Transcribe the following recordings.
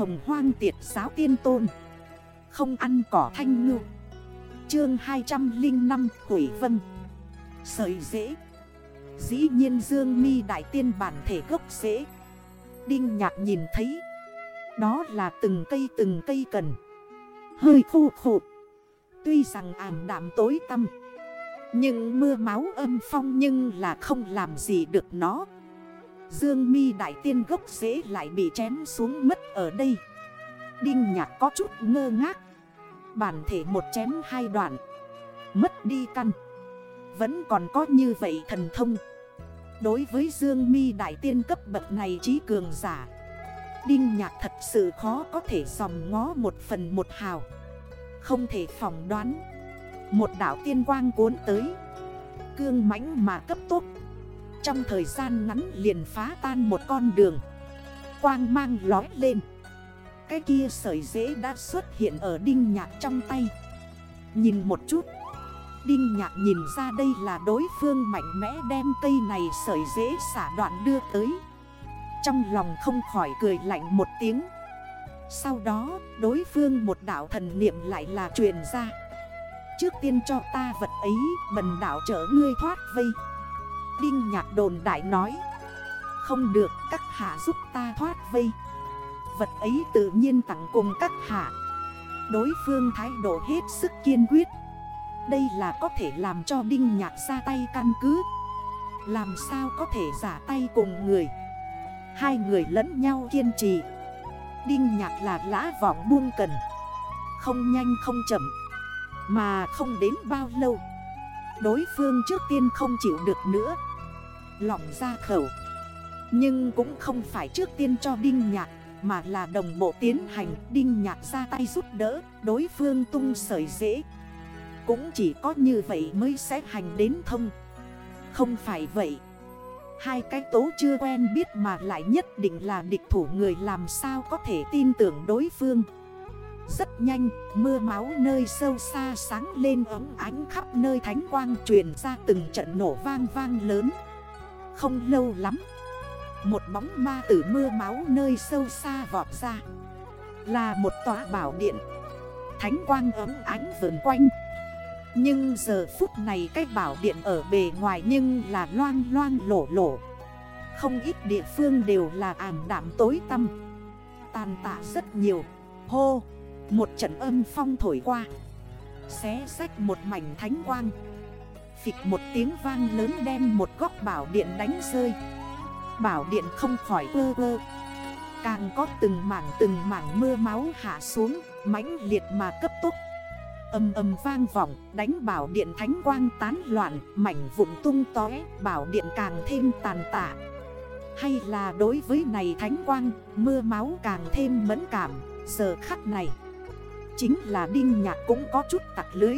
hồng hoang tiệt giáo tiên tôn. Không ăn cỏ thanh ngư. Chương 205 Hủy Vân. Sợi dễ. Dĩ nhiên Dương mi đại tiên bản thể gốc dễ. Đinh nhạc nhìn thấy. Đó là từng cây từng cây cần. Hơi khô khổ Tuy rằng ảm đạm tối tâm Nhưng mưa máu âm phong nhưng là không làm gì được nó. Dương mi đại tiên gốc dễ lại bị chém xuống mất ở đây. Đinh nhạc có chút ngơ ngác. Bản thể một chém hai đoạn. Mất đi căn. Vẫn còn có như vậy thần thông. Đối với Dương mi đại tiên cấp bậc này trí cường giả, Đinh nhạc thật sự khó có thể dòng ngó một phần một hào. Không thể phỏng đoán. Một đảo tiên quang cuốn tới. Cương mãnh mà cấp tốt trong thời gian ngắn liền phá tan một con đường. Quang mang lói lên. Cái kia sợi dễ đã xuất hiện ở đinh nhạc trong tay. Nhìn một chút. Đinh nhạc nhìn ra đây là đối phương mạnh mẽ đem cây này sợi dễ xả đoạn đưa tới. Trong lòng không khỏi cười lạnh một tiếng. Sau đó, đối phương một đảo thần niệm lại là truyền ra. Trước tiên cho ta vật ấy, bần đảo chở ngươi thoát vây. Đinh nhạc đồn đại nói. Không được, các hạ giúp ta thoát vây. Vật ấy tự nhiên tặng cùng các hạ. Đối phương thái độ hết sức kiên quyết. Đây là có thể làm cho Đinh Nhạc ra tay căn cứ. Làm sao có thể giả tay cùng người? Hai người lẫn nhau kiên trì. Đinh Nhạc là lã vọng buông cần. Không nhanh không chậm, Mà không đến bao lâu. Đối phương trước tiên không chịu được nữa. Lỏng ra khẩu. Nhưng cũng không phải trước tiên cho Đinh Nhạc Mà là đồng bộ tiến hành. Đinh Nhạc ra tay giúp đỡ Đối phương tung sợi dễ. Cũng chỉ có như vậy mới sẽ hành đến thông. Không phải vậy. Hai cái tố chưa quen biết mà lại nhất định là địch thủ người làm sao có thể tin tưởng đối phương. Rất nhanh, mưa máu nơi sâu xa sáng lên ấm ánh khắp nơi thánh quang truyền ra từng trận nổ vang vang lớn. Không lâu lắm, Một bóng ma tử mưa máu nơi sâu xa vọt ra. Là một tòa bảo điện, Thánh quang ấm ánh vườn quanh. Nhưng giờ phút này cái bảo điện ở bề ngoài nhưng là loang loang lổ lổ. Không ít địa phương đều là ảm đạm tối tăm, Tàn tạ rất nhiều. Hô, Một trận âm phong thổi qua, Xé sách một mảnh thánh quang. Phịch một tiếng vang lớn đem một góc bảo điện đánh rơi. Bảo điện không khỏi ơ ơ Càng có từng mảng từng mảng mưa máu hạ xuống, mãnh liệt mà cấp tốc. Âm âm vang vọng, đánh bảo điện thánh quang tán loạn, Mảnh vụn tung tói bảo điện càng thêm tàn tạ. Hay là đối với này thánh quang, Mưa máu càng thêm mẫn cảm, Giờ khắc này, Chính là đinh nhạc cũng có chút tặc lưới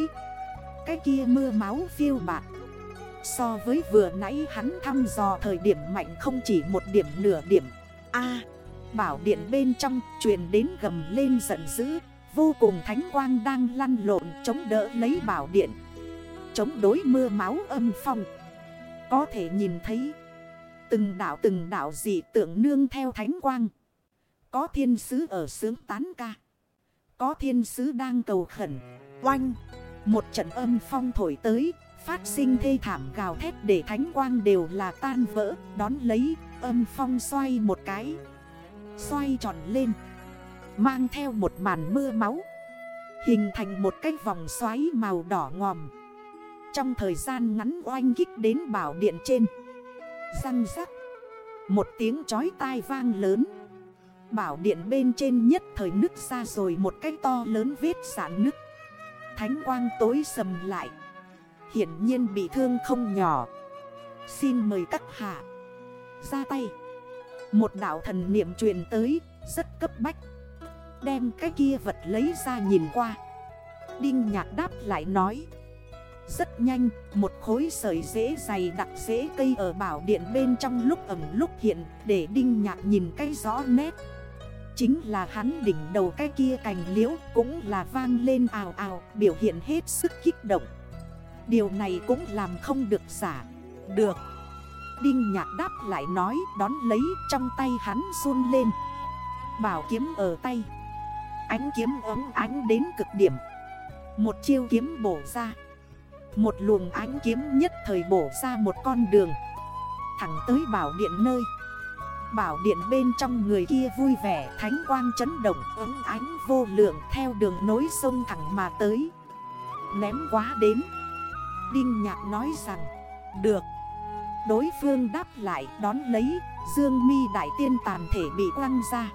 cái kia mưa máu phiêu bạc So với vừa nãy hắn thăm dò thời điểm mạnh không chỉ một điểm nửa điểm. A, Bảo điện bên trong truyền đến gầm lên giận dữ, Vô cùng thánh quang đang lăn lộn chống đỡ lấy bảo điện. Chống đối mưa máu âm phong. Có thể nhìn thấy, Từng đảo từng đảo dị tượng nương theo thánh quang. Có thiên sứ ở sướng tán ca. Có thiên sứ đang cầu khẩn. Oanh! Một trận âm phong thổi tới, Phát sinh thê thảm gào thét để thánh quang đều là tan vỡ, Đón lấy, âm phong xoay một cái, Xoay tròn lên, Mang theo một màn mưa máu, Hình thành một cái vòng xoáy màu đỏ ngòm. Trong thời gian ngắn oanh kích đến bảo điện trên, Răng rắc, Một tiếng chói tai vang lớn. Bảo điện bên trên nhất thời nứt ra rồi một cái to lớn vết sản nứt. Thánh quang tối sầm lại. Hiển nhiên bị thương không nhỏ. Xin mời các hạ, Ra tay. Một đảo thần niệm truyền tới, Rất cấp bách. Đem cái kia vật lấy ra nhìn qua. Đinh nhạc đáp lại nói, Rất nhanh, Một khối sợi dễ dày đặc dễ cây ở bảo điện bên trong lúc ẩm lúc hiện, Để đinh nhạc nhìn cái rõ nét. Chính là hắn đỉnh đầu cái kia cành liễu Cũng là vang lên ào ào, Biểu hiện hết sức kích động. Điều này cũng làm không được giả Được. Đinh nhạc đáp lại nói, đón lấy trong tay hắn run lên. Bảo kiếm ở tay. Ánh kiếm ấm ánh đến cực điểm. Một chiêu kiếm bổ ra. Một luồng ánh kiếm nhất thời bổ ra một con đường. Thẳng tới bảo điện nơi. Bảo điện bên trong người kia vui vẻ, Thánh quang chấn động ứng ánh vô lượng Theo đường nối sông thẳng mà tới. Ném quá đến. Đinh nhạc nói rằng, Được. Đối phương đáp lại, đón lấy, Dương mi đại tiên tàn thể bị quăng ra.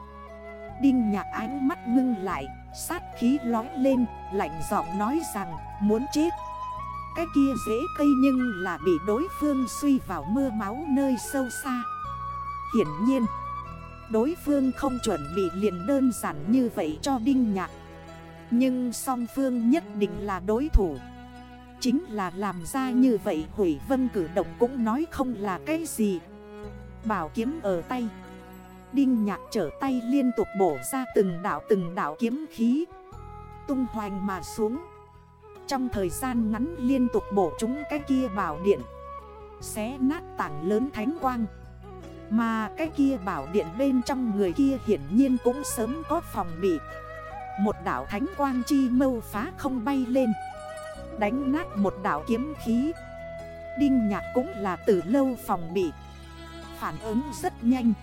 Đinh nhạc ánh mắt ngưng lại, Sát khí lói lên, Lạnh giọng nói rằng, muốn chết. Cái kia dễ cây nhưng là bị đối phương suy vào mưa máu nơi sâu xa. Hiển nhiên. Đối phương không chuẩn bị liền đơn giản như vậy cho Đinh Nhạc. Nhưng song phương nhất định là đối thủ. Chính là làm ra như vậy Hủy vân cử động cũng nói không là cái gì. Bảo kiếm ở tay. Đinh nhạc trở tay liên tục bổ ra từng đảo từng đảo kiếm khí. Tung hoành mà xuống. Trong thời gian ngắn liên tục bổ chúng cái kia bảo điện. Xé nát tảng lớn thánh quang. Mà cái kia bảo điện bên trong người kia hiển nhiên cũng sớm có phòng bị. Một đảo thánh quang chi mâu phá không bay lên. Đánh nát một đảo kiếm khí. Đinh nhạc cũng là từ lâu phòng bị. Phản ứng rất nhanh.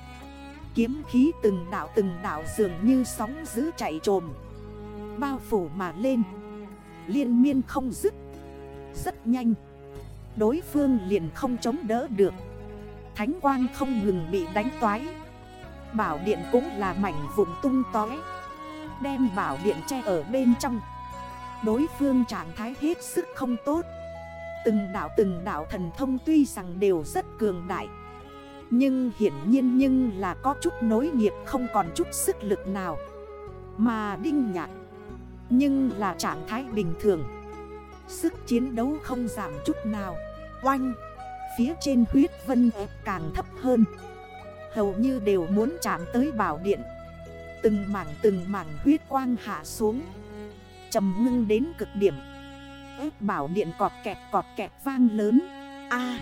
Kiếm khí từng đảo từng đảo dường như sóng giữ chạy trồm. Bao phủ mà lên. Liên miên không dứt. Rất nhanh. Đối phương liền không chống đỡ được. Thánh quang không ngừng bị đánh toái. Bảo điện cũng là mảnh vụn tung tói Đem bảo điện che ở bên trong. Đối phương trạng thái hết sức không tốt. Từng đảo từng đảo thần thông tuy rằng đều rất cường đại. Nhưng hiển nhiên nhưng là có chút nối nghiệp không còn chút sức lực nào. Mà đinh nhạc. Nhưng là trạng thái bình thường. Sức chiến đấu không giảm chút nào. Oanh. Phía trên huyết vân ép càng thấp hơn. Hầu như đều muốn chạm tới bảo điện. Từng mảng từng mảng huyết quang hạ xuống. Trầm ngưng đến cực điểm. Ép bảo điện cọt kẹt cọt kẹt vang lớn. A!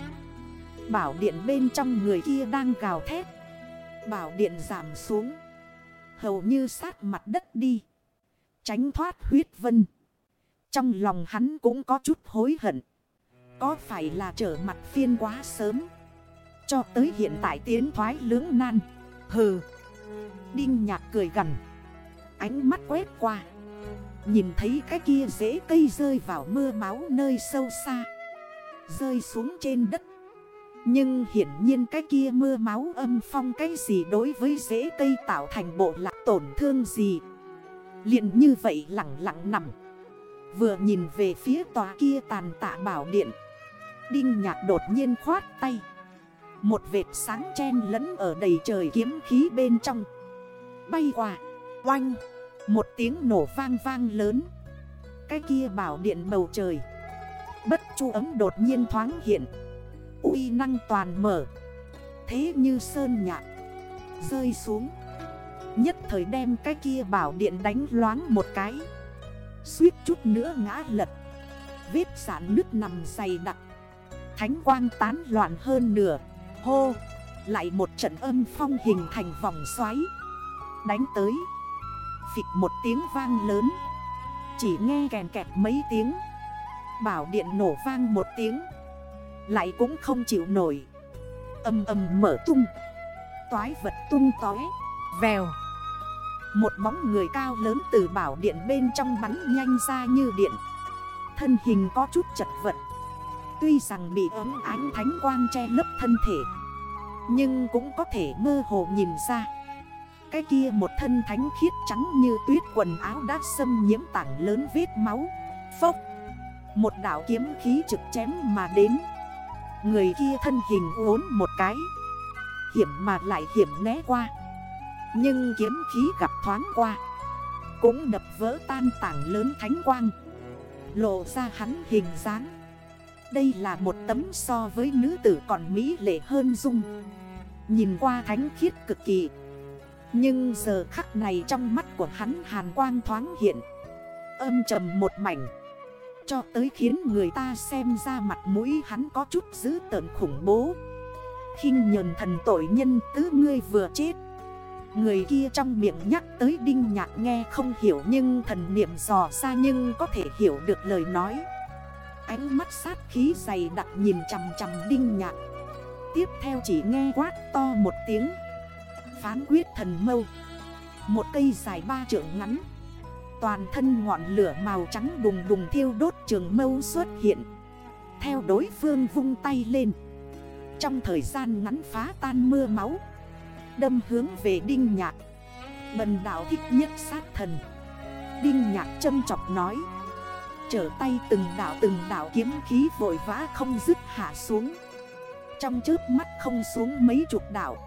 Bảo điện bên trong người kia đang gào thét. Bảo điện giảm xuống. Hầu như sát mặt đất đi. Tránh thoát huyết vân. Trong lòng hắn cũng có chút hối hận. Có phải là trở mặt phiên quá sớm? Cho tới hiện tại tiến thoái lưỡng nan. Hừ. Đinh nhạc cười gần Ánh mắt quét qua. Nhìn thấy cái kia rễ cây rơi vào mưa máu nơi sâu xa. Rơi xuống trên đất. Nhưng hiển nhiên cái kia mưa máu âm phong cái gì đối với rễ cây tạo thành bộ lạc tổn thương gì? Liền như vậy lặng lặng nằm. Vừa nhìn về phía tòa kia tàn tạ bảo điện. Đinh nhạc đột nhiên khoát tay. Một vệt sáng chen lẫn ở đầy trời kiếm khí bên trong. Bay qua, Oanh, một tiếng nổ vang vang lớn. Cái kia bảo điện bầu trời. Bất chu ấm đột nhiên thoáng hiện. Uy năng toàn mở. Thế như sơn nhạc. Rơi xuống. Nhất thời đem cái kia bảo điện đánh loáng một cái. Suýt chút nữa ngã lật. Vết sản nước nằm dày đặc. Thánh quang tán loạn hơn nửa. Hô, Lại một trận âm phong hình thành vòng xoáy. Đánh tới. Phịch một tiếng vang lớn. Chỉ nghe kèn kẹt mấy tiếng. Bảo điện nổ vang một tiếng. Lại cũng không chịu nổi. Âm âm mở tung. Toái vật tung tói. Vèo. Một bóng người cao lớn từ bảo điện bên trong bắn nhanh ra như điện. Thân hình có chút chật vật. Tuy rằng bị ấm ánh thánh quang che lấp thân thể, Nhưng cũng có thể mơ hồ nhìn ra. Cái kia một thân thánh khiết trắng như tuyết quần áo đã xâm nhiễm tảng lớn vết máu. Phốc! Một đảo kiếm khí trực chém mà đến. Người kia thân hình uốn một cái. Hiểm mà lại hiểm né qua. Nhưng kiếm khí gặp thoáng qua. Cũng đập vỡ tan tảng lớn thánh quang. Lộ ra hắn hình dáng. Đây là một tấm so với nữ tử còn mỹ lệ hơn dung. Nhìn qua thánh khiết cực kỳ. Nhưng giờ khắc này trong mắt của hắn hàn quang thoáng hiện. Âm trầm một mảnh. Cho tới khiến người ta xem ra mặt mũi hắn có chút dữ tợn khủng bố. Khinh nhờn thần tội nhân tứ ngươi vừa chết. Người kia trong miệng nhắc tới đinh nhạc nghe không hiểu nhưng thần niệm dò ra nhưng có thể hiểu được lời nói. Ánh mắt sát khí dày đặc nhìn chằm chằm đinh nhạc. Tiếp theo chỉ nghe quát to một tiếng. Phán quyết thần mâu. Một cây dài ba trượng ngắn. Toàn thân ngọn lửa màu trắng đùng đùng thiêu đốt trường mâu xuất hiện. Theo đối phương vung tay lên. Trong thời gian ngắn phá tan mưa máu. Đâm hướng về đinh nhạc. Bần đảo thích nhất sát thần. Đinh nhạc châm chọc nói. Trở tay từng đảo từng đảo kiếm khí vội vã không dứt hạ xuống. Trong trước mắt không xuống mấy chục đảo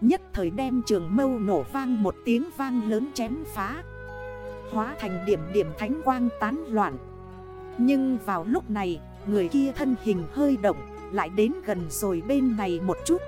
Nhất thời đem trường mâu nổ vang một tiếng vang lớn chém phá. Hóa thành điểm điểm thánh quang tán loạn. Nhưng vào lúc này, Người kia thân hình hơi động, Lại đến gần rồi bên này một chút.